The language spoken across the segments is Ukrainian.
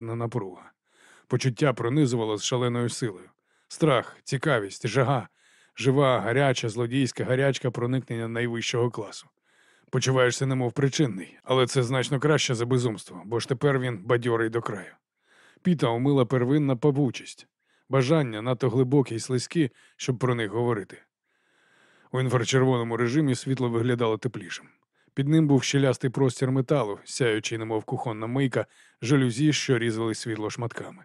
на напруга. Почуття пронизувало з шаленою силою. Страх, цікавість, жага, жива, гаряча, злодійська гарячка проникнення найвищого класу. Почуваєшся немов причинний, але це значно краще за безумство, бо ж тепер він бадьорий до краю. Піта омила первинна павучість, бажання надто глибокі й слизькі, щоб про них говорити. У інфрачервоному режимі світло виглядало теплішим. Під ним був щелястий простір металу, сяючий, немов кухонна мийка, жалюзі, що різали світло шматками.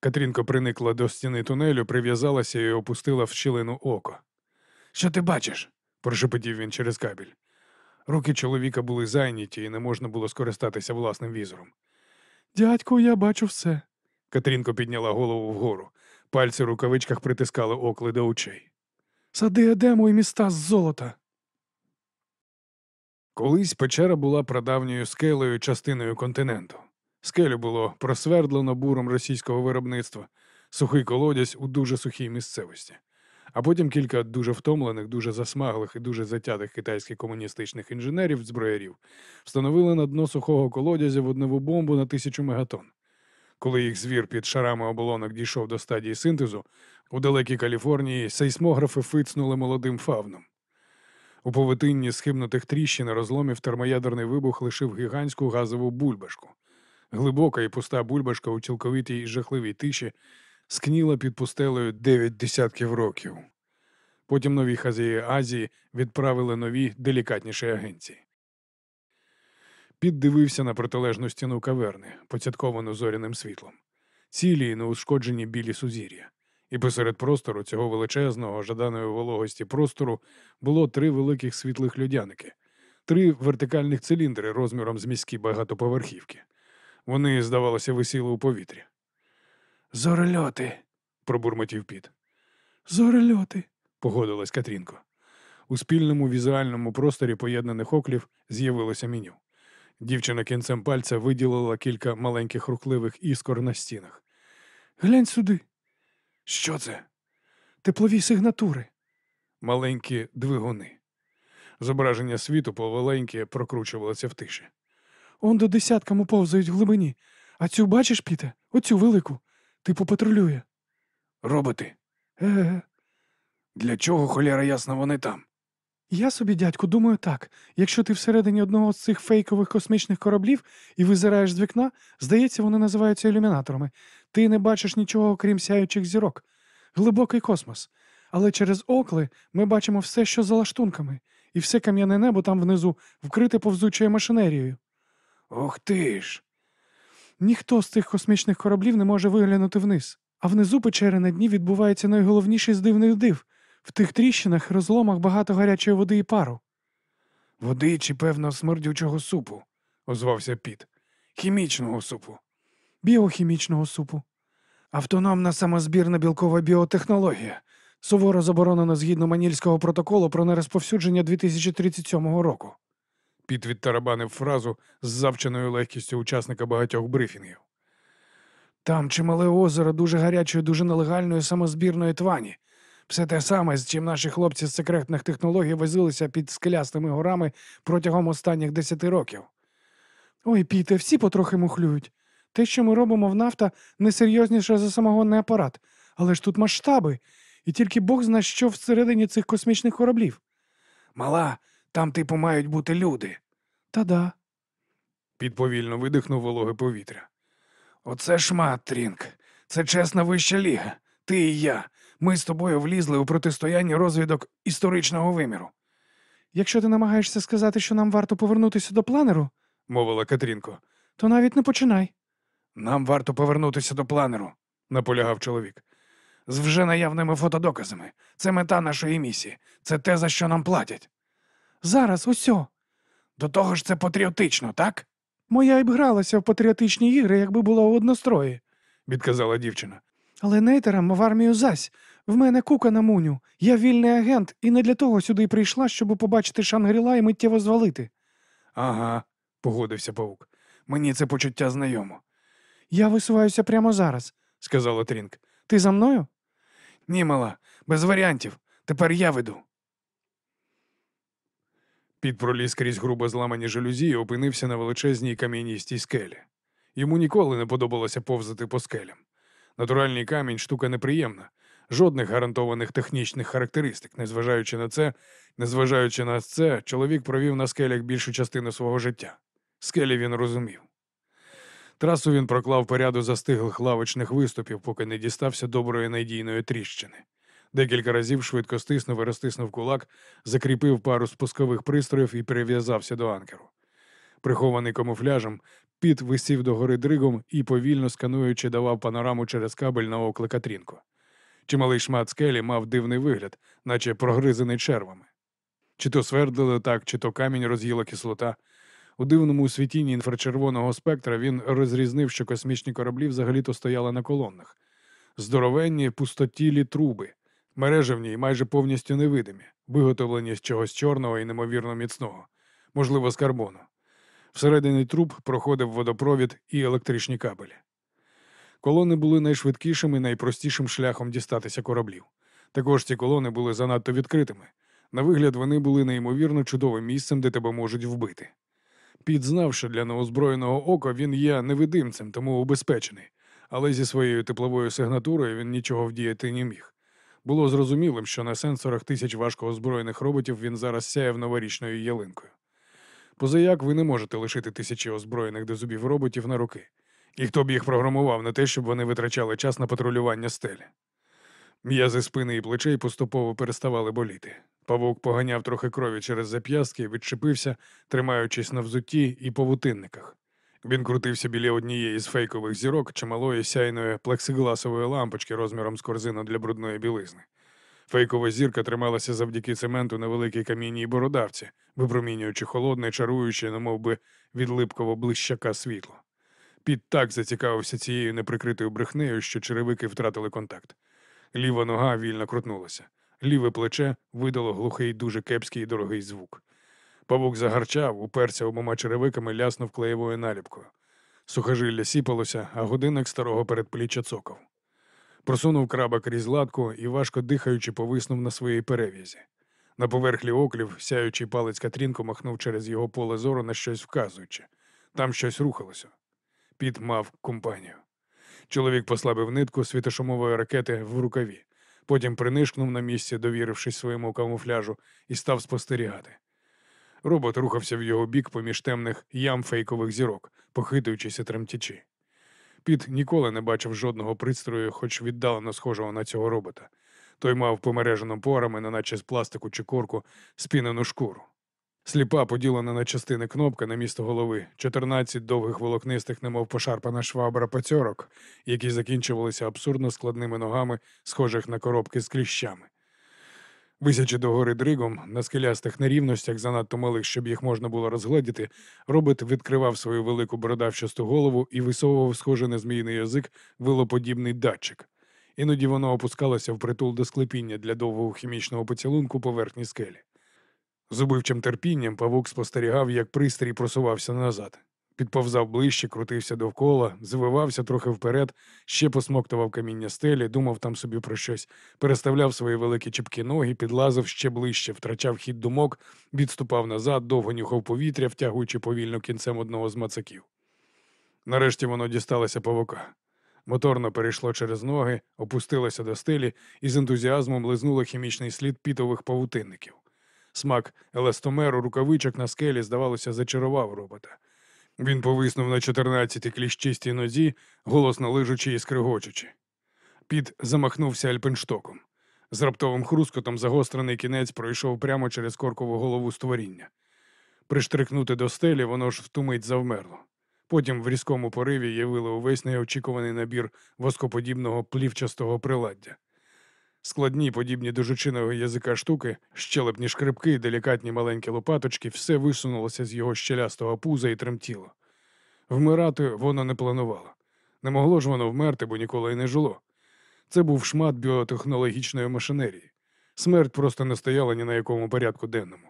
Катрінко приникла до стіни тунелю, прив'язалася і опустила в щілину око. Що ти бачиш? прошепотів він через кабель. Руки чоловіка були зайняті і не можна було скористатися власним візором. Дядьку, я бачу все. Катрінко підняла голову вгору. Пальці в рукавичках притискали окли до очей. Сади едему і міста з золота. Колись печера була прадавньою скелею частиною континенту. Скелю було просвердлено буром російського виробництва, сухий колодязь у дуже сухій місцевості. А потім кілька дуже втомлених, дуже засмаглих і дуже затятих китайських комуністичних інженерів зброярів встановили на дно сухого колодязя водневу бомбу на тисячу мегатон. Коли їх звір під шарами оболонок дійшов до стадії синтезу, у далекій Каліфорнії сейсмографи фицнули молодим фавном. У повитинні схибнутих тріщин розломів термоядерний вибух лишив гігантську газову бульбашку. Глибока і пуста бульбашка у цілковитій і жахливій тиші скніла під пустелею дев'ять десятків років. Потім нові хазяї Азії відправили нові делікатніші агенції. Піт дивився на протилежну стіну каверни, поцятковану зоряним світлом, цілі і неушкоджені білі сузір'я. І посеред простору цього величезного, жаданої вологості простору було три великих світлих льодяники, три вертикальних циліндри розміром з міські багатоповерхівки. Вони, здавалося, висіли у повітрі. Зорельоти, пробурмотів піт. Зорельоти, погодилась Катрінко. У спільному візуальному просторі поєднаних оклів з'явилося меню. Дівчина кінцем пальця виділила кілька маленьких рухливих іскор на стінах. Глянь сюди. Що це? Теплові сигнатури. Маленькі двигуни. Зображення світу повеленьке прокручувалося в тиші. Он до десятками повзають в глибині. А цю бачиш, Піте? Оцю велику. Типу патрулює. Роботи. Еге. Для чого, холяра ясна, вони там? Я собі, дядьку, думаю так. Якщо ти всередині одного з цих фейкових космічних кораблів і визираєш з вікна, здається, вони називаються ілюмінаторами. Ти не бачиш нічого, окрім сяючих зірок. Глибокий космос. Але через окли ми бачимо все, що за лаштунками, і все кам'яне небо там внизу вкрите повзучою машинерією. Ох ти ж. Ніхто з цих космічних кораблів не може виглянути вниз. А внизу печери на дні відбувається найголовніший з дивних див. В тих тріщинах і розломах багато гарячої води і пару. Води чи, певно, смердючого супу, озвався Піт. Хімічного супу. Біохімічного супу. Автономна самозбірна білкова біотехнологія. Суворо заборонена згідно Манільського протоколу про нерозповсюдження 2037 року. Піт відтарабанив фразу з завченою легкістю учасника багатьох брифінгів. Там чимале озеро дуже гарячої, дуже нелегальної самозбірної твані. Все те саме, з чим наші хлопці з секретних технологій возилися під скелястими горами протягом останніх десяти років. Ой, Піте, всі потрохи мухлюють. Те, що ми робимо в нафта, несерйозніше за самогонний апарат, але ж тут масштаби, і тільки Бог зна, що всередині цих космічних кораблів. Мала, там, типу, мають бути люди. Та-да. Під повільно видихнув вологе повітря. Оце шмат, Трінк. Це чесна вища ліга. Ти і я. Ми з тобою влізли у протистояння розвідок історичного виміру. Якщо ти намагаєшся сказати, що нам варто повернутися до планеру, мовила Катрінко, то навіть не починай. Нам варто повернутися до планеру, наполягав чоловік. З вже наявними фотодоказами. Це мета нашої місії. Це те, за що нам платять. Зараз усьо. До того ж це патріотично, так? Може, я й б гралася в патріотичні ігри, якби була у однострої, відказала дівчина. Але нейтерам в армію зась. В мене кука на муню. Я вільний агент і не для того сюди прийшла, щоб побачити Шангріла і миттєво звалити. Ага, погодився паук. Мені це почуття знайомо. Я висуваюся прямо зараз, сказала Трінко. Ти за мною? Ні, мала, без варіантів. Тепер я веду. Під проліз крізь грубо зламані жалюзі і опинився на величезній кам'яністій скелі. Йому ніколи не подобалося повзати по скелям. Натуральний камінь штука неприємна, жодних гарантованих технічних характеристик. Незважаючи на це, незважаючи на це, чоловік провів на скелях більшу частину свого життя. Скелі він розумів. Трасу він проклав по ряду застиглих лавочних виступів, поки не дістався доброї надійної тріщини. Декілька разів швидко стиснув і розтиснув кулак, закріпив пару спускових пристроїв і перев'язався до анкеру. Прихований камуфляжем, піт висів догори дригом і, повільно скануючи, давав панораму через кабель на оклик Катрінку. Чималий шмат скелі мав дивний вигляд, наче прогризаний червами. Чи то свердлили так, чи то камінь роз'їла кислота. У дивному світінні інфрачервоного спектра він розрізнив, що космічні кораблі взагалі-то стояли на колонах. Здоровенні пустотілі труби, мережевні і майже повністю невидимі, виготовлені з чогось чорного і неймовірно міцного, можливо, з карбону. Всередині труб проходив водопровід і електричні кабелі. Колони були найшвидкішим і найпростішим шляхом дістатися кораблів. Також ці колони були занадто відкритими. На вигляд, вони були неймовірно чудовим місцем, де тебе можуть вбити. Піт знав, що для неозброєного ока він є невидимцем, тому убезпечений, але зі своєю тепловою сигнатурою він нічого вдіяти не міг. Було зрозумілим, що на сенсорах тисяч важко озброєних роботів він зараз сяяв новорічною ялинкою. Позаяк ви не можете лишити тисячі озброєних до зубів роботів на руки. І хто б їх програмував на те, щоб вони витрачали час на патрулювання стелі. М'язи спини і плечей поступово переставали боліти. Павук поганяв трохи крові через зап'ястки, відчепився, тримаючись на взутті і павутинниках. Він крутився біля однієї з фейкових зірок чималої сяйної плексигласової лампочки розміром з корзину для брудної білизни. Фейкова зірка трималася завдяки цементу на великій камінній бородавці, випромінюючи холодне, чаруюче, немов би від липкого блищака світло. Піт так зацікавився цією неприкритою брехнею, що черевики втратили контакт. Ліва нога вільно крутнулася. Ліве плече видало глухий, дуже кепський і дорогий звук. Павук загарчав, уперся обома черевиками, ляснув клеєвою наліпкою. Сухожилля сіпалося, а годинник старого передпліччя цокав. Просунув краба крізь латку і, важко дихаючи, повиснув на своїй перев'язі. На поверхлі оклів, сяючий палець Катрінко махнув через його поле зору на щось вказуючи. Там щось рухалося. Піт мав компанію. Чоловік послабив нитку світошумової ракети в рукаві. Потім принишкнув на місці, довірившись своєму камуфляжу, і став спостерігати. Робот рухався в його бік поміж темних ям фейкових зірок, похитуючись і тремтячи. Піт ніколи не бачив жодного пристрою, хоч віддалено схожого на цього робота. Той мав помережену порами, неначе з пластику чи корку, спінену шкуру. Сліпа, поділена на частини кнопка на місто голови, 14 довгих волокнистих, немов пошарпана швабра пацьорок, які закінчувалися абсурдно складними ногами, схожих на коробки з кліщами. Висячи догори дригом, на скелястих нерівностях, занадто малих, щоб їх можна було розгледіти, робот відкривав свою велику бородавчасту голову і висовував схожий на зміїний язик вилоподібний датчик. Іноді воно опускалося в притул до склепіння для довгого хімічного поцілунку поверхні скелі. З убивчим терпінням павук спостерігав, як пристрій просувався назад. Підповзав ближче, крутився довкола, звивався трохи вперед, ще посмоктував каміння стелі, думав там собі про щось, переставляв свої великі чіпкі ноги, підлазив ще ближче, втрачав хід думок, відступав назад, довго нюхав повітря, втягуючи повільно кінцем одного з мацаків. Нарешті воно дісталося павука. Моторно перейшло через ноги, опустилося до стелі і з ентузіазмом лизнуло хімічний слід пітових павутинників. Смак еластомеру рукавичок на скелі, здавалося, зачарував робота. Він повиснув на чотирнадцятій кліщистій нозі, голосно лижучи і скригочучи. Піт замахнувся альпенштоком. З раптовим хрускотом загострений кінець пройшов прямо через коркову голову створіння. Приштрикнути до стелі, воно ж втумить завмерло. Потім в різкому пориві явили увесь неочікуваний набір воскоподібного плівчастого приладдя. Складні, подібні до жучиного язика штуки, щелепні шкрипки, делікатні маленькі лопаточки, все висунулося з його щелястого пуза і тремтіло. Вмирати воно не планувало. Не могло ж воно вмерти, бо ніколи й не жило. Це був шмат біотехнологічної машинерії. Смерть просто не стояла ні на якому порядку денному.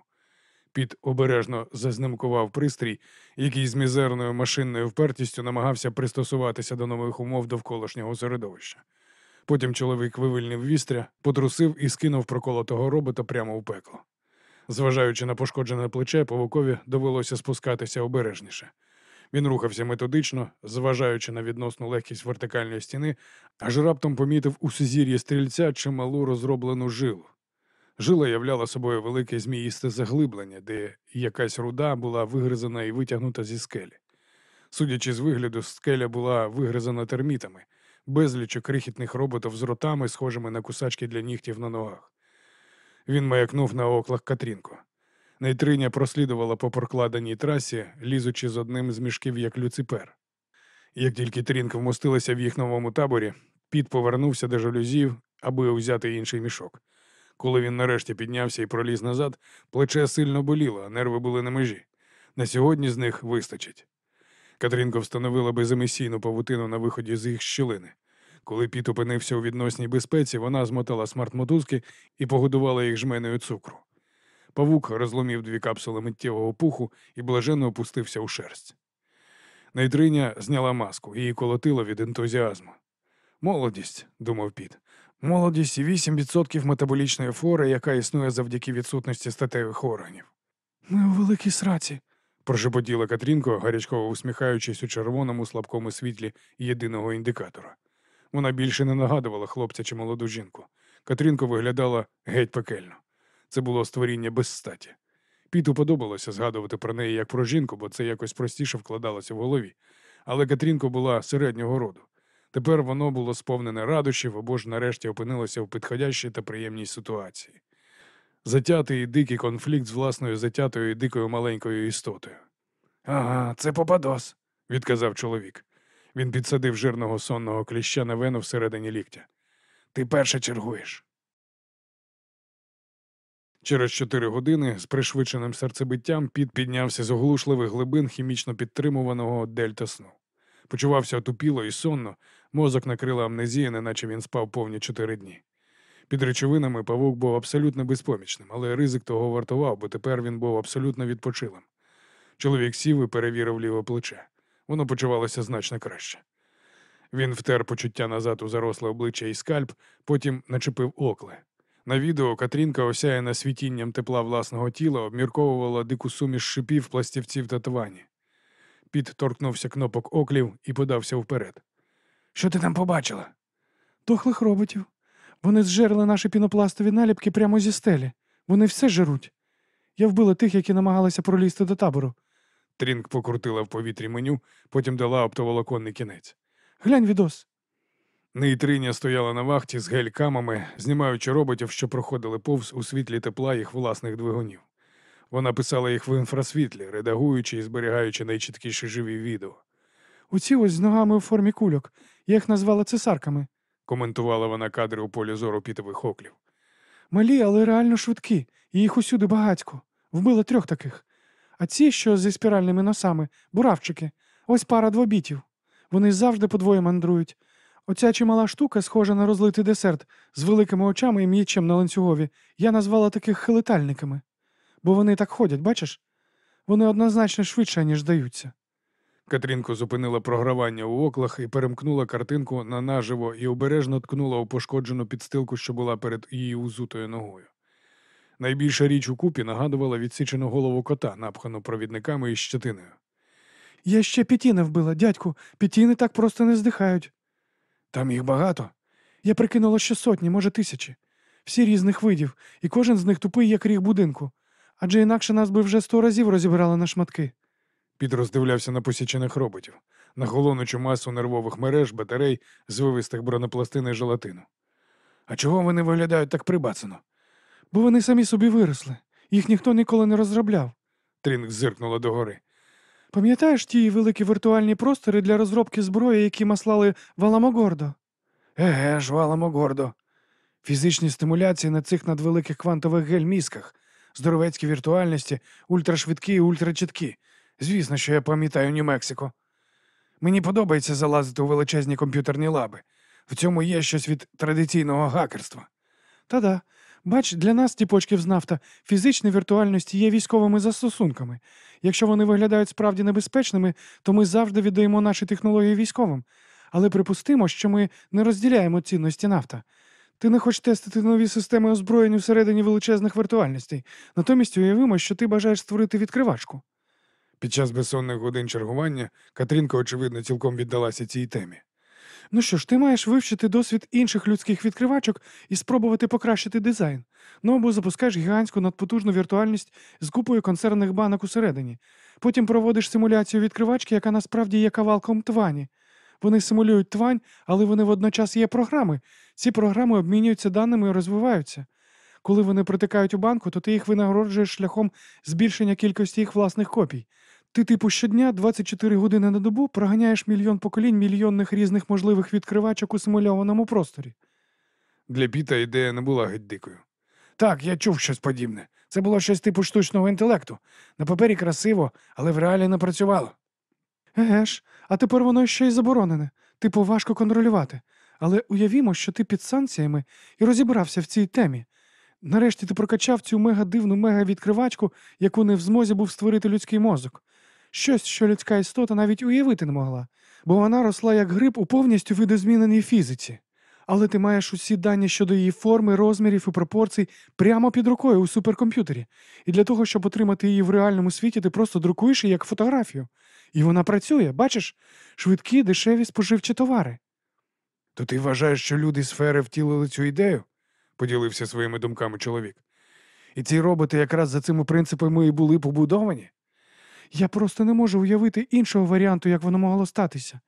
Піт обережно зазнимкував пристрій, який з мізерною машинною впертістю намагався пристосуватися до нових умов довколишнього середовища. Потім чоловік вивільнив вістря, потрусив і скинув проколотого робота прямо в пекло. Зважаючи на пошкоджене плече, павукові довелося спускатися обережніше. Він рухався методично, зважаючи на відносну легкість вертикальної стіни, аж раптом помітив у сузір'ї стрільця чималу розроблену жилу. Жила являла собою велике зміїсте заглиблення, де якась руда була вигризана і витягнута зі скелі. Судячи з вигляду, скеля була вигризана термітами, безліч крихітних роботів з ротами, схожими на кусачки для нігтів на ногах. Він маякнув на оклах Катрінку. Нейтреня прослідувала по прокладеній трасі, лізучи з одним з мішків як люципер. Як тільки Трінк вмостилася в їх новому таборі, Піт повернувся до жалюзів, аби взяти інший мішок. Коли він нарешті піднявся і проліз назад, плече сильно боліло, а нерви були на межі. На сьогодні з них вистачить. Катрінко встановила беземісійну павутину на виході з їх щілини. Коли Піт опинився у відносній безпеці, вона змотала смарт-мотузки і погодувала їх жменею цукру. Павук розломів дві капсули миттєвого пуху і блаженно опустився у шерсть. Нейтриня зняла маску, її колотило від ентузіазму. Молодість, думав Піт. Молодість і 8% метаболічної флори, яка існує завдяки відсутності статевих органів. Ми у великій сраці, прошепотіла Катрінко, гарячково усміхаючись у червоному слабкому світлі єдиного індикатора. Вона більше не нагадувала хлопця чи молоду жінку. Катрінко виглядала геть пекельно. Це було створіння без статі. Піту подобалося згадувати про неї як про жінку, бо це якось простіше вкладалося в голові. Але Катрінко була середнього роду. Тепер воно було сповнене радощів або ж нарешті опинилося в підходящій та приємній ситуації. Затятий і дикий конфлікт з власною затятою і дикою маленькою істотою. Ага, це попадос, відказав чоловік. Він підсадив жирного сонного кліща на вену всередині ліктя. Ти перше чергуєш. Через чотири години з пришвидшеним серцебиттям Піт піднявся з оглушливих глибин хімічно підтримуваного дельта сну. Почувався отупіло і сонно, мозок накрила амнезія, неначе він спав повні чотири дні. Під речовинами павук був абсолютно безпомічним, але ризик того вартував, бо тепер він був абсолютно відпочилим. Чоловік сів і перевірив ліве плече. Воно почувалося значно краще. Він втер почуття назад у заросле обличчя і скальп, потім начепив окли. На відео Катрінка, осяяна світінням тепла власного тіла, обмірковувала дику суміш шипів, пластівців та твані. Піт торкнувся кнопок оклів і подався вперед. Що ти там побачила? Дохлих роботів. Вони зжерли наші пінопластові наліпки прямо зі стелі. Вони все жируть. Я вбила тих, які намагалися пролізти до табору. Трінк покрутила в повітрі меню, потім дала оптоволоконний кінець. Глянь відос. Нейтриня стояла на вахті з гелькамами, знімаючи роботів, що проходили повз у світлі тепла їх власних двигунів. Вона писала їх в інфрасвітлі, редагуючи і зберігаючи найчіткіші живі відео. Оці ось з ногами у формі кульок. Я їх назвала цесарками, коментувала вона кадри у полі зору пітових оклів. Малі, але реально швидкі, і їх усюди багатько. Вбила трьох таких. А ці, що зі спіральними носами, буравчики, ось пара двобітів. Вони завжди подвоє мандрують. Оця чимала штука, схожа на розлитий десерт, з великими очами і м'ячем на ланцюгові, я назвала таких хилитальниками. Бо вони так ходять, бачиш? Вони однозначно швидше, ніж здаються. Катрінко зупинила програвання у оклах і перемкнула картинку на наживо і обережно ткнула у пошкоджену підстилку, що була перед її узутою ногою. Найбільша річ у купі нагадувала відсічену голову кота, напхану провідниками і щетиною. Я ще пітіни вбила, дядьку, пітіни так просто не здихають. Там їх багато. Я прикинула, що сотні, може, тисячі. Всі різних видів, і кожен з них тупий, як ріг будинку. Адже інакше нас би вже сто разів розібрали на шматки. Піт роздивлявся на посічених роботів, на волокнучу масу нервових мереж, батарей, звивистих бронепластин і желатину. А чого вони виглядають так прибацано? Бо вони самі собі виросли. Їх ніхто ніколи не розробляв. Трінк зиркнула догори. Пам'ятаєш ті великі віртуальні простори для розробки зброї, які маслали в Аламогордо? Еге ж, в Аламогордо. Фізичні стимуляції на цих надвеликих квантових гель-мізках, здоровецькі віртуальності, ультрашвидкі і ультрачіткі. Звісно, що я пам'ятаю Нью-Мексико. Мені подобається залазити у величезні комп'ютерні лаби. В цьому є щось від традиційного гакерства. Та-да, бач, для нас, тіпочків з нафта, фізичні віртуальності є військовими застосунками. Якщо вони виглядають справді небезпечними, то ми завжди віддаємо наші технології військовим. Але припустимо, що ми не розділяємо цінності нафта. Ти не хочеш тестити нові системи озброєнь всередині величезних віртуальностей. Натомість уявимо, що ти бажаєш створити відкривачку. Під час безсонних годин чергування Катрінка, очевидно, цілком віддалася цій темі. Ну що ж, ти маєш вивчити досвід інших людських відкривачок і спробувати покращити дизайн. Ну або запускаєш гігантську надпотужну віртуальність з купою консервних банок усередині. Потім проводиш симуляцію відкривачки, яка насправді є кавалком твані. Вони симулюють твань, але вони водночас є програми. Ці програми обмінюються даними і розвиваються. Коли вони протикають у банку, то ти їх винагороджуєш шляхом збільшення кількості їх власних копій. Ти, типу, щодня 24 години на добу проганяєш мільйон поколінь мільйонних різних можливих відкривачок у симульованому просторі. Для Піта ідея не була геть дикою. Так, я чув щось подібне. Це було щось типу штучного інтелекту. На папері красиво, але в реалі не працювало. Еге ж, а тепер воно ще й заборонене. Типу, важко контролювати. Але уявімо, що ти під санкціями і розібрався в цій темі. Нарешті ти прокачав цю мега-дивну мега-відкривачку, яку не в змозі був створити людський мозок. Щось, що людська істота навіть уявити не могла, бо вона росла як гриб у повністю видозміненій фізиці. Але ти маєш усі дані щодо її форми, розмірів і пропорцій прямо під рукою у суперкомп'ютері. І для того, щоб отримати її в реальному світі, ти просто друкуєш її як фотографію. І вона працює, бачиш, швидкі, дешеві споживчі товари. То ти вважаєш, що люди сфери втілили цю ідею? поділився своїми думками чоловік. І ці роботи якраз за цими принципами і були побудовані? Я просто не можу уявити іншого варіанту, як воно могло статися.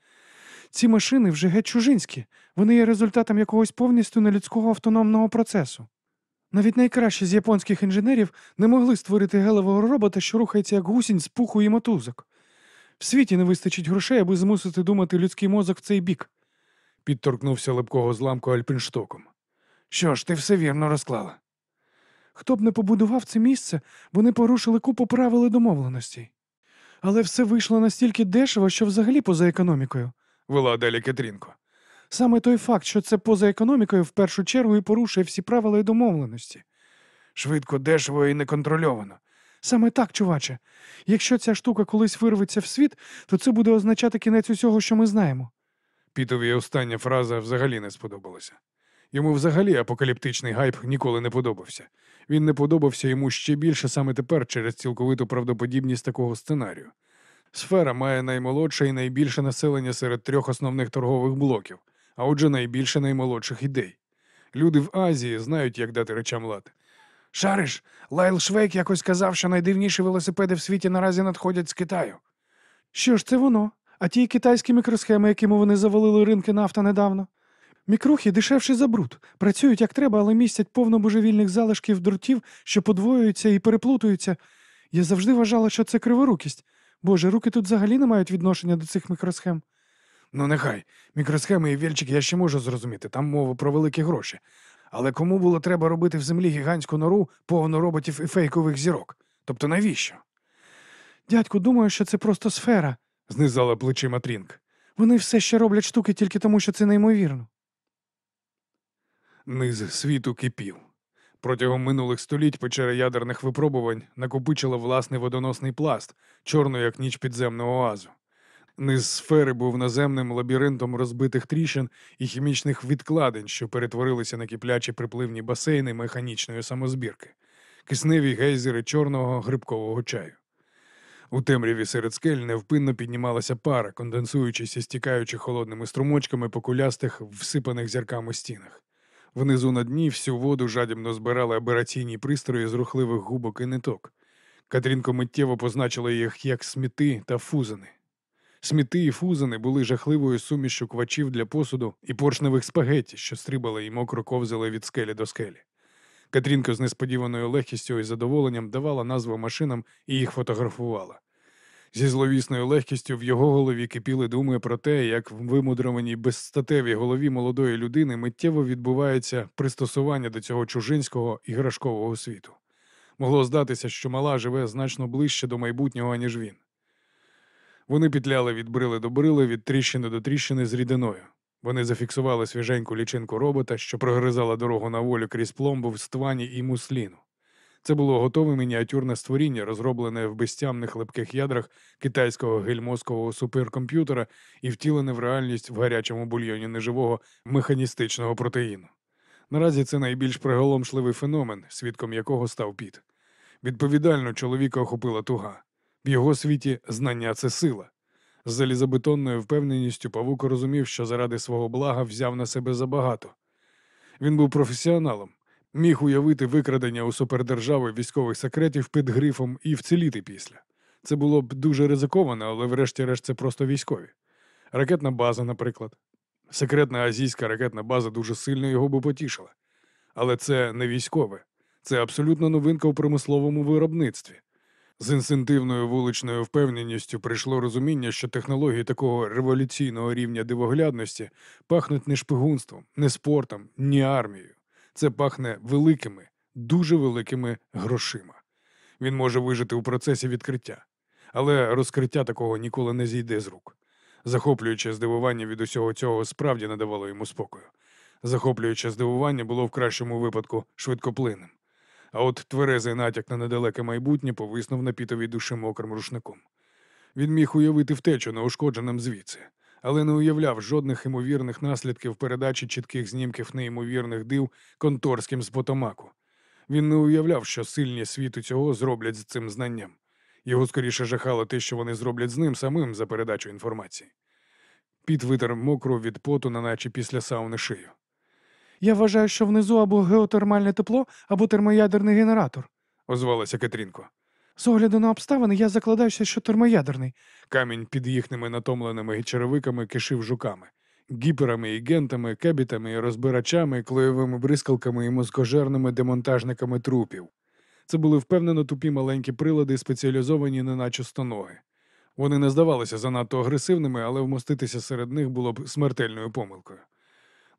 Ці машини вже геть чужинські, вони є результатом якогось повністю нелюдського автономного процесу. Навіть найкращі з японських інженерів не могли створити гелевого робота, що рухається як гусінь з пуху і мотузок. В світі не вистачить грошей, аби змусити думати людський мозок в цей бік. Підторкнувся липкого зламку альпінштоком. Що ж, ти все вірно розклала. Хто б не побудував це місце, вони порушили купу правил і домовленостей. Але все вийшло настільки дешево, що взагалі поза економікою. Вела далі Катрінко. Саме той факт, що це поза економікою, в першу чергу і порушує всі правила і домовленості. Швидко, дешево і неконтрольовано. Саме так, чуваче. Якщо ця штука колись вирветься в світ, то це буде означати кінець усього, що ми знаємо. Пітові остання фраза взагалі не сподобалася. Йому взагалі апокаліптичний гайп ніколи не подобався. Він не подобався йому ще більше саме тепер через цілковиту правдоподібність такого сценарію. Сфера має наймолодше і найбільше населення серед трьох основних торгових блоків, а отже, найбільше наймолодших ідей. Люди в Азії знають, як дати речам лад. Шариш, Лайл Швейк якось казав, що найдивніші велосипеди в світі наразі надходять з Китаю. Що ж це воно? А ті китайські мікросхеми, якими вони завалили ринки нафта недавно? Мікрухи дешевші за бруд, працюють як треба, але містять повно божевільних залишків дротів, що подвоюються і переплутуються. Я завжди вважала, що це криворукість. Боже, руки тут взагалі не мають відношення до цих мікросхем. Ну, нехай, мікросхеми і вільчики я ще можу зрозуміти, там мова про великі гроші. Але кому було треба робити в землі гігантську нору повну роботів і фейкових зірок? Тобто навіщо? Дядьку, думаю, що це просто сфера, знизала плечима Трінк. Вони все ще роблять штуки тільки тому, що це неймовірно. Низ світу кипів. Протягом минулих століть печера ядерних випробувань накопичила власний водоносний пласт, чорну як ніч підземного оазу. Низ сфери був наземним лабіринтом розбитих тріщин і хімічних відкладень, що перетворилися на киплячі припливні басейни механічної самозбірки, кисневі гейзери чорного грибкового чаю. У темряві серед скель невпинно піднімалася пара, конденсуючись і стікаючи холодними струмочками по кулястих, всипаних зірками стінах. Внизу на дні всю воду жадібно збирали абераційні пристрої з рухливих губок і ниток. Катрінко миттєво позначила їх як сміти та фузини. Сміти і фузини були жахливою сумішю квачів для посуду і поршневих спагетті, що стрибали і мокро ковзали від скелі до скелі. Катрінко з несподіваною легкістю і задоволенням давала назву машинам і їх фотографувала. Зі зловісною легкістю в його голові кипіли думи про те, як в вимудрованій безстатевій голові молодої людини миттєво відбувається пристосування до цього чужинського іграшкового світу. Могло здатися, що мала живе значно ближче до майбутнього, аніж він. Вони пітляли від брили до брили, від тріщини до тріщини з рідиною. Вони зафіксували свіженьку лічинку робота, що прогризала дорогу на волю крізь пломбу в ствані і мусліну. Це було готове мініатюрне створіння, розроблене в безтямних липких ядрах китайського гельмозкового суперкомп'ютера і втілене в реальність в гарячому бульйоні неживого механістичного протеїну. Наразі це найбільш приголомшливий феномен, свідком якого став піт. Відповідально чоловіка охопила туга. В його світі знання це сила. З залізобетонною впевненістю Павуко розумів, що заради свого блага взяв на себе забагато. Він був професіоналом, міг уявити викрадення у супердержави військових секретів під грифом і вціліти після. Це було б дуже ризиковано, але врешті-решт це просто військові. Ракетна база, наприклад. Секретна азійська ракетна база дуже сильно його би потішила. Але це не військове, це абсолютно новинка у промисловому виробництві. З інстинктивною вуличною впевненістю прийшло розуміння, що технології такого революційного рівня дивоглядності пахнуть не шпигунством, не спортом, ні армією. Це пахне великими, дуже великими грошима. Він може вижити у процесі відкриття, але розкриття такого ніколи не зійде з рук. Захоплююче здивування від усього цього справді не давало йому спокою. Захоплююче здивування було в кращому випадку швидкоплинним. А от тверезий натяк на недалеке майбутнє повиснув на пітовій душі мокрим рушником. Він міг уявити втечу неушкодженим звідси, але не уявляв жодних імовірних наслідків передачі чітких знімків неймовірних див конторським з Потомаку. Він не уявляв, що сильні світу цього зроблять з цим знанням. Його скоріше жахало те, що вони зроблять з ним самим за передачу інформації. Піт витер мокру від поту, неначе після сауни шию. Я вважаю, що внизу або геотермальне тепло, або термоядерний генератор. озвалася Катрінко. З огляду на обставини я закладаюся, що термоядерний. Камінь під їхніми натомленими черевиками кишив жуками, гіперами і гентами, кебітами і розбирачами, клеєвими бризкалками і мозкожерними демонтажниками трупів. Це були впевнено тупі маленькі прилади, спеціалізовані на наче стоноги. Вони не здавалися занадто агресивними, але вмоститися серед них було б смертельною помилкою.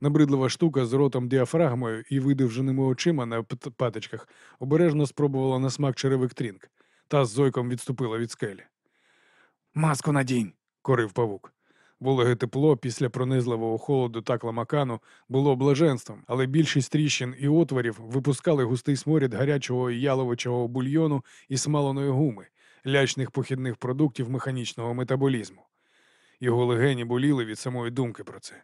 Набридлива штука з ротом діафрагмою і видовженими очима на патичках обережно спробувала на смак черевик трінк, та з зойком відступила від скелі. Маску надінь, корив павук. Вологе тепло після пронизливого холоду та кламакану було блаженством, але більшість тріщин і отворів випускали густий сморід гарячого яловичого бульйону і смаленої гуми, лячних похідних продуктів механічного метаболізму. Його легені боліли від самої думки про це.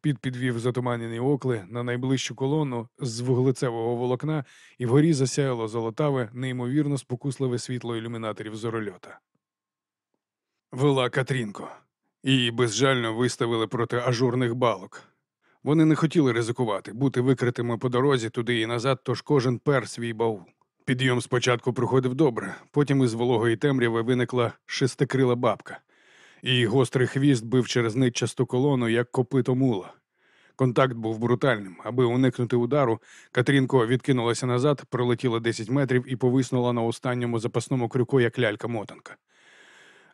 Під підвів затуманені окли на найближчу колону з вуглецевого волокна, і вгорі засяяло золотаве, неймовірно спокусливе світло ілюмінаторів зорольота. Вела Катрінко. Її безжально виставили проти ажурних балок. Вони не хотіли ризикувати, бути викритими по дорозі туди і назад, тож кожен пер свій баул. Підйом спочатку проходив добре, потім із вологої темряви виникла шестикрила бабка. Її гострий хвіст бив через нитчасту колону, як копито мула. Контакт був брутальним. Аби уникнути удару, Катрінко відкинулася назад, пролетіла 10 метрів і повиснула на останньому запасному крюку, як лялька-мотанка.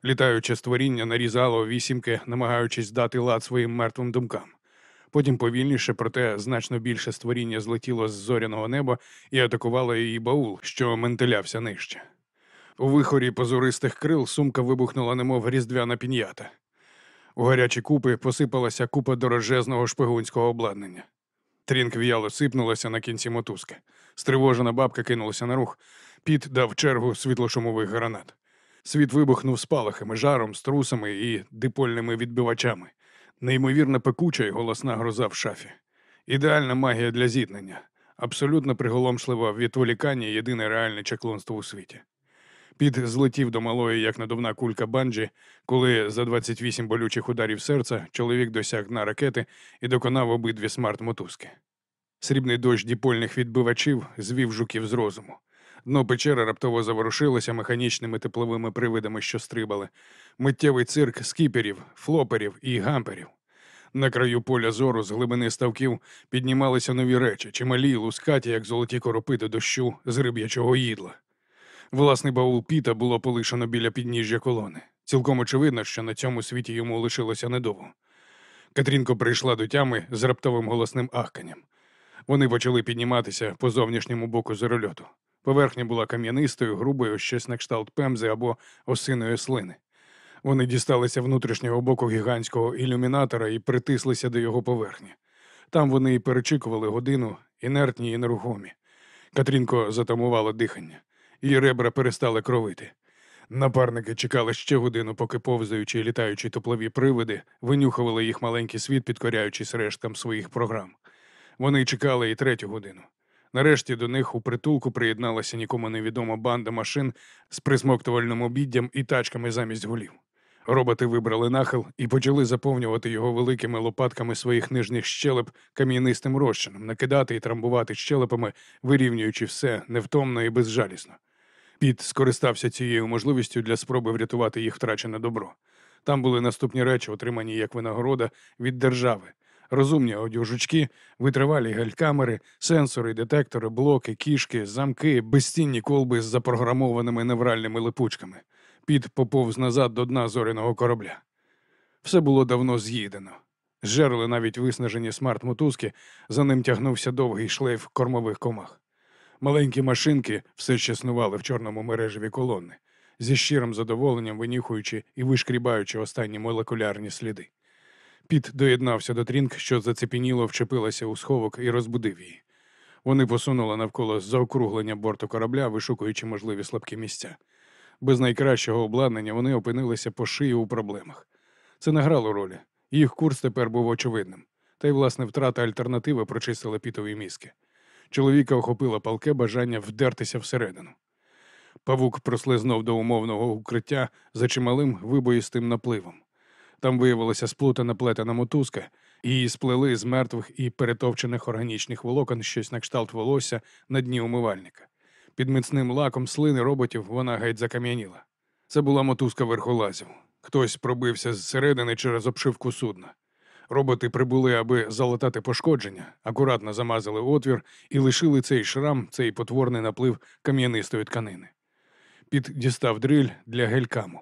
Літаюче створіння нарізало вісімки, намагаючись дати лад своїм мертвим думкам. Потім повільніше, проте значно більше створіння злетіло з зоряного неба і атакувало її баул, що ментелявся нижче. У вихорі прозористих крил сумка вибухнула, немов різдвяна пін'ята. У гарячій купі посипалася купа дорожезного шпигунського обладнання. Трінк в'яло сипнулася на кінці мотузки. Стривожена бабка кинулася на рух. Піт дав чергу світлошумових гранат. Світ вибухнув спалахами, жаром, струсами і дипольними відбивачами. Неймовірно пекуча й голосна гроза в шафі. Ідеальна магія для зіткнення. Абсолютно приголомшливе відволікання єдине реальне чаклунство у світі. Піт злетів до малої, як надувна кулька банджі, коли за 28 болючих ударів серця чоловік досяг дна ракети і доконав обидві смарт-мотузки. Срібний дощ діпольних відбивачів звів жуків з розуму. Дно печери раптово заворушилося механічними тепловими привидами, що стрибали. Миттєвий цирк скіперів, флоперів і гамперів. На краю поля зору з глибини ставків піднімалися нові речі, чималі лускаті, як золоті коропи до дощу з риб'ячого їдла. Власний баул Піта було полишено біля підніжжя колони. Цілком очевидно, що на цьому світі йому лишилося недовго. Катрінко прийшла до тями з раптовим голосним ахканням. Вони почали підніматися по зовнішньому боку зорольоту. Поверхня була кам'янистою, грубою, щось на кшталт пемзи або осиної слини. Вони дісталися внутрішнього боку гігантського ілюмінатора і притислися до його поверхні. Там вони і перечікували годину, інертні і нерухомі. Катрінко затамувала дихання. Її ребра перестали кровити. Напарники чекали ще годину, поки повзаючі і літаючі теплові привиди винюхували їх маленький світ, підкоряючись решткам своїх програм. Вони чекали і третю годину. Нарешті до них у притулку приєдналася нікому невідома банда машин з присмоктувальним обіддям і тачками замість голів. Роботи вибрали нахил і почали заповнювати його великими лопатками своїх нижніх щелеп кам'янистим розчином, накидати і трамбувати щелепами, вирівнюючи все невтомно і безжалісно. Піт скористався цією можливістю для спроби врятувати їх втрачене добро. Там були наступні речі, отримані як винагорода від держави. Розумні аудіожучки, витривалі гелькамери, сенсори, детектори, блоки, кішки, замки, безцінні колби з запрограмованими невральними липучками. Піт поповз назад до дна зоряного корабля. Все було давно з'їдено. Зжерли навіть виснажені смарт-мотузки, за ним тягнувся довгий шлейф кормових комах. Маленькі машинки все ще снували в чорному мережеві колони, зі щирим задоволенням винюхуючи і вишкрібаючи останні молекулярні сліди. Піт доєднався до трінк, що зацепеніло вчепилася у сховок і розбудив її. Вони посунули навколо заокруглення борту корабля, вишукуючи можливі слабкі місця. Без найкращого обладнання вони опинилися по шию у проблемах. Це не грало ролі. Їх курс тепер був очевидним. Та й, власне, втрата альтернативи прочистила пітові мізки. Чоловіка охопило палке бажання вдертися всередину. Павук прослизнув до умовного укриття за чималим вибоїстим напливом. Там виявилася сплутана плетена мотузка, її сплели з мертвих і перетовчених органічних волокон щось на кшталт волосся на дні умивальника. Під міцним лаком слини роботів вона геть закам'яніла. Це була мотузка верхолазів. Хтось пробився зсередини через обшивку судна. Роботи прибули, аби залатати пошкодження, акуратно замазали отвір і лишили цей шрам, цей потворний наплив кам'янистої тканини. Під дістав дриль для гелькаму.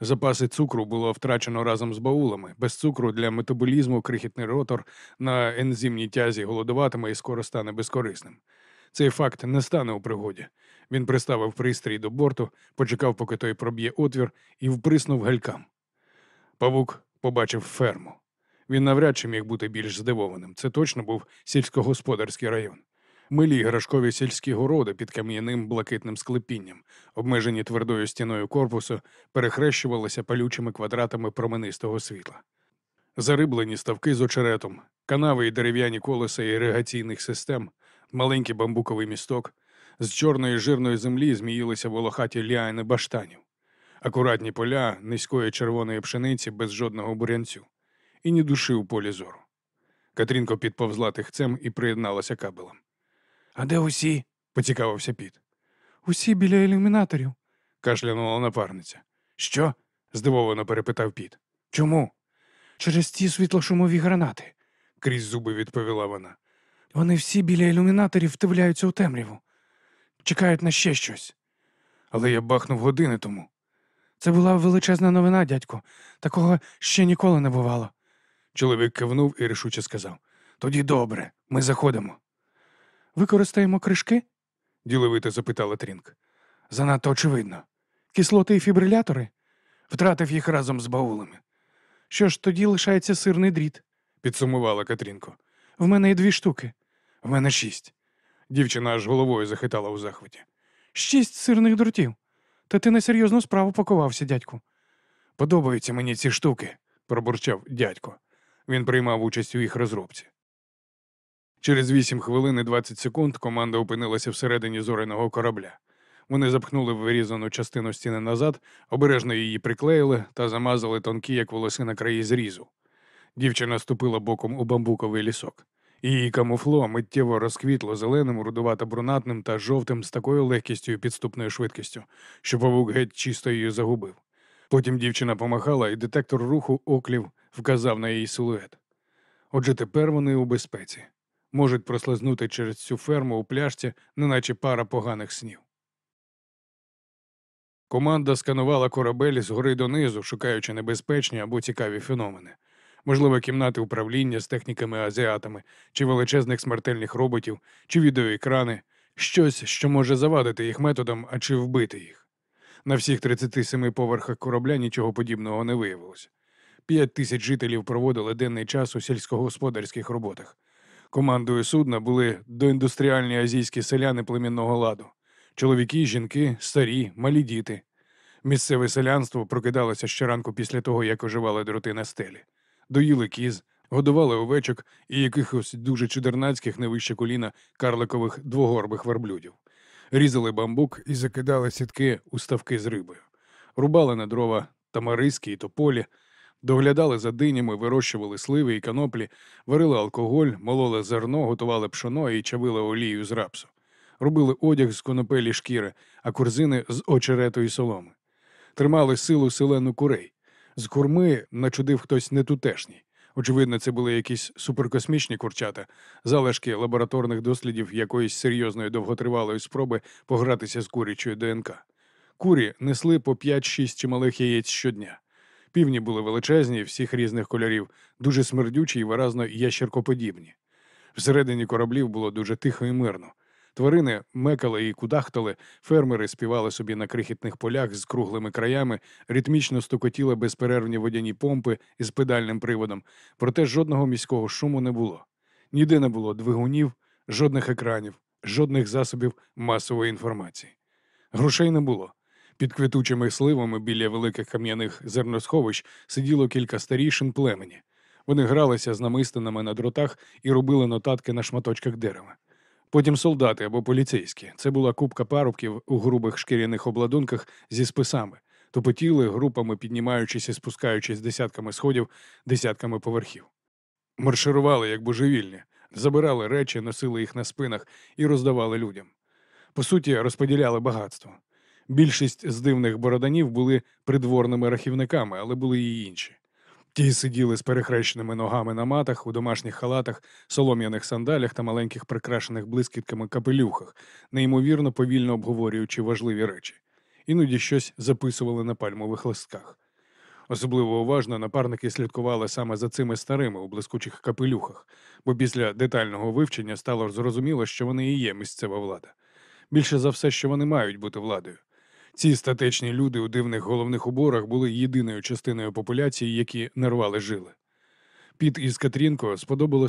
Запаси цукру було втрачено разом з баулами. Без цукру для метаболізму крихітний ротор на ензимній тязі голодуватиме і скоро стане безкорисним. Цей факт не стане у пригоді. Він приставив пристрій до борту, почекав, поки той проб'є отвір, і вприснув гелькам. Павук побачив ферму. Він навряд чи міг бути більш здивованим. Це точно був сільськогосподарський район. Милі грашкові сільські городи під кам'яним блакитним склепінням, обмежені твердою стіною корпусу, перехрещувалися палючими квадратами променистого світла. Зариблені ставки з очеретом, канави і дерев'яні колеса іригаційних систем, маленький бамбуковий місток. З чорної жирної землі зміїлися волохаті ліани баштанів, акуратні поля низької червоної пшениці без жодного бурянцю, і ні душі у полі зору. Катрінко підповзла тихцем і приєдналася кабелем. А де усі? поцікавився Піт. Усі біля ілюмінаторів. Кашлянула напарниця. Що? здивовано перепитав Піт. Чому? Через ті світлошумові гранати. крізь зуби відповіла вона. Вони всі біля ілюмінаторів вдивляються у темряву. Чекають на ще щось. Але я бахнув години тому. Це була величезна новина, дядько. Такого ще ніколи не бувало. Чоловік кивнув і рішуче сказав: Тоді добре, ми заходимо. Використаємо кришки? діловито запитала Трінк. Занадто очевидно. Кислоти і фібрилятори? Втратив їх разом з баулами, Що ж, тоді лишається сирний дріт. підсумувала Катрінко. В мене є дві штуки. В мене шість. Дівчина аж головою захитала у захваті. Шість сирних дротів. Та ти на серйозну справу пакувався, дядьку. Подобаються мені ці штуки, пробурчав дядько. Він приймав участь у їх розробці. Через 8 хвилин і 20 секунд команда опинилася всередині зореного корабля. Вони запхнули вирізану частину стіни назад, обережно її приклеїли та замазали тонкі, як волоси на краї зрізу. Дівчина ступила боком у бамбуковий лісок. Її камуфло миттєво розквітло зеленим, рудувато-брунатним та жовтим з такою легкістю і підступною швидкістю, що павук геть чисто її загубив. Потім дівчина помахала, і детектор руху оклів вказав на її силует. Отже, тепер вони у безпеці. Можуть прослизнути через цю ферму у пляшці, неначе пара поганих снів. Команда сканувала корабель згори донизу, шукаючи небезпечні або цікаві феномени. Можливо, кімнати управління з техніками-азіатами, чи величезних смертельних роботів, чи відеоекрани, щось, що може завадити їх методом, а чи вбити їх. На всіх 37 поверхах корабля нічого подібного не виявилося. П'ять тисяч жителів проводили денний час у сільськогосподарських роботах. Командою судна були доіндустріальні азійські селяни племінного ладу. Чоловіки, жінки, старі, малі діти. Місцеве селянство прокидалося щоранку після того, як оживали дроти на стелі. Доїли кіз, Годували овечок і якихось дуже чудернацьких не вище коліна карликових двогорбих верблюдів. Різали бамбук і закидали сітки у ставки з рибою. Рубали на дрова тамариски і тополі, доглядали за динями, вирощували сливи і каноплі, варили алкоголь, мололи зерно, готували пшоно і чавили олію з рапсу. Робили одяг з конопелі шкіри, а курзини з очерету і соломи. Тримали силу селену курей. З курми начудив хтось нетутешній. Очевидно, це були якісь суперкосмічні курчата, залишки лабораторних дослідів якоїсь серйозної довготривалої спроби погратися з курячою ДНК. Курі несли по 5-6 чималих яєць щодня. Півні були величезні, всіх різних кольорів, дуже смердючі і виразно ящеркоподібні. Всередині кораблів було дуже тихо і мирно. Тварини мекали і кудахтали, фермери співали собі на крихітних полях з круглими краями, ритмічно стукотіли безперервні водяні помпи із педальним приводом, проте жодного міського шуму не було. Ніде не було двигунів, жодних екранів, жодних засобів масової інформації. Грошей не було. Під квітучими сливами біля великих кам'яних зерносховищ сиділо кілька старішин племені. Вони гралися з намистинами на дротах і робили нотатки на шматочках дерева. Потім солдати або поліцейські. Це була купка парубків у грубих шкіряних обладунках зі списами, тупотіли групами, піднімаючись і спускаючись десятками сходів, десятками поверхів. Марширували як божевільні, забирали речі, носили їх на спинах і роздавали людям. По суті, розподіляли багатство. Більшість з дивних бороданів були придворними рахівниками, але були і інші. Ті сиділи з перехрещеними ногами на матах, у домашніх халатах, солом'яних сандалях та маленьких прикрашених блискітками капелюхах, неймовірно повільно обговорюючи важливі речі. Іноді щось записували на пальмових листках. Особливо уважно напарники слідкували саме за цими старими у блискучих капелюхах, бо після детального вивчення стало зрозуміло, що вони і є місцева влада. Більше за все, що вони мають бути владою. Ці статечні люди у дивних головних уборах були єдиною частиною популяції, які не рвали жили. Піт із Катрінко сподобалось